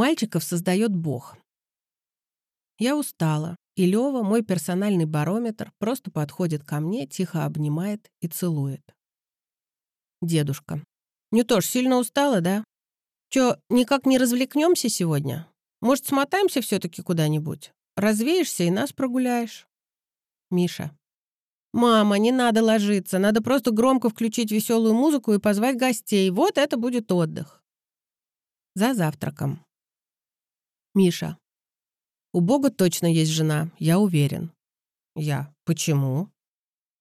Мальчиков создает Бог. Я устала, и Лёва, мой персональный барометр, просто подходит ко мне, тихо обнимает и целует. Дедушка. Не то ж сильно устала, да? Чё, никак не развлекнемся сегодня? Может, смотаемся все таки куда-нибудь? Развеешься и нас прогуляешь. Миша. «Мама, не надо ложиться, надо просто громко включить веселую музыку и позвать гостей. Вот это будет отдых». За завтраком. Миша. «У Бога точно есть жена, я уверен». Я. «Почему?»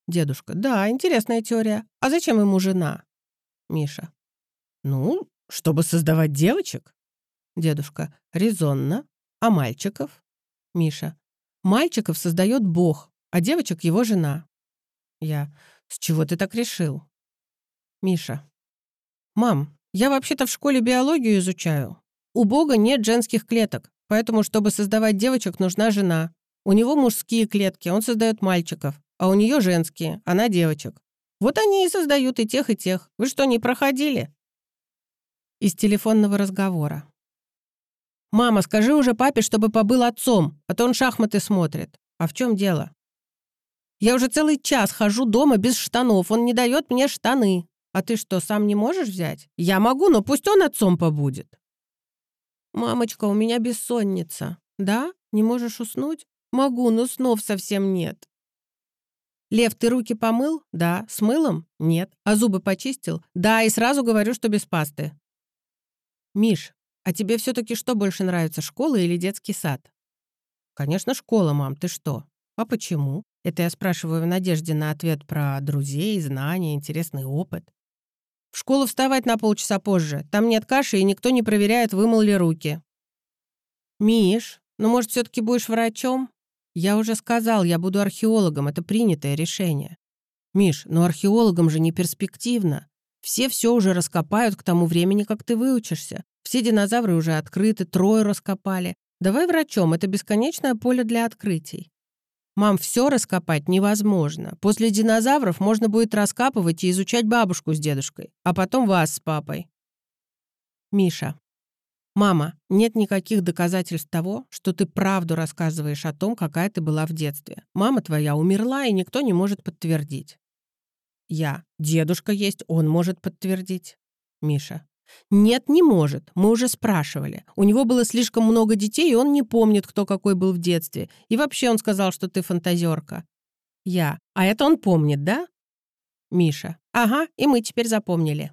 Дедушка. «Да, интересная теория. А зачем ему жена?» Миша. «Ну, чтобы создавать девочек?» Дедушка. «Резонно. А мальчиков?» Миша. «Мальчиков создает Бог, а девочек его жена». Я. «С чего ты так решил?» Миша. «Мам, я вообще-то в школе биологию изучаю. У Бога нет женских клеток, поэтому, чтобы создавать девочек, нужна жена. У него мужские клетки, он создает мальчиков, а у нее женские, она девочек. Вот они и создают и тех, и тех. Вы что, не проходили?» Из телефонного разговора. «Мама, скажи уже папе, чтобы побыл отцом, а то он шахматы смотрит. А в чем дело?» «Я уже целый час хожу дома без штанов, он не дает мне штаны. А ты что, сам не можешь взять? Я могу, но пусть он отцом побудет». «Мамочка, у меня бессонница. Да? Не можешь уснуть? Могу, но снов совсем нет». «Лев, ты руки помыл? Да. С мылом? Нет. А зубы почистил? Да, и сразу говорю, что без пасты». «Миш, а тебе все-таки что больше нравится, школа или детский сад?» «Конечно, школа, мам, ты что? А почему?» Это я спрашиваю в надежде на ответ про друзей, знания, интересный опыт. В школу вставать на полчаса позже. Там нет каши, и никто не проверяет, вымыл ли руки. «Миш, ну, может, все таки будешь врачом?» «Я уже сказал, я буду археологом, это принятое решение». «Миш, ну археологам же не перспективно. Все все уже раскопают к тому времени, как ты выучишься. Все динозавры уже открыты, трое раскопали. Давай врачом, это бесконечное поле для открытий. Мам, все раскопать невозможно. После динозавров можно будет раскапывать и изучать бабушку с дедушкой, а потом вас с папой. Миша. Мама, нет никаких доказательств того, что ты правду рассказываешь о том, какая ты была в детстве. Мама твоя умерла, и никто не может подтвердить. Я. Дедушка есть, он может подтвердить. Миша. Нет, не может. Мы уже спрашивали. У него было слишком много детей, и он не помнит, кто какой был в детстве. И вообще он сказал, что ты фантазерка. Я. А это он помнит, да? Миша. Ага, и мы теперь запомнили.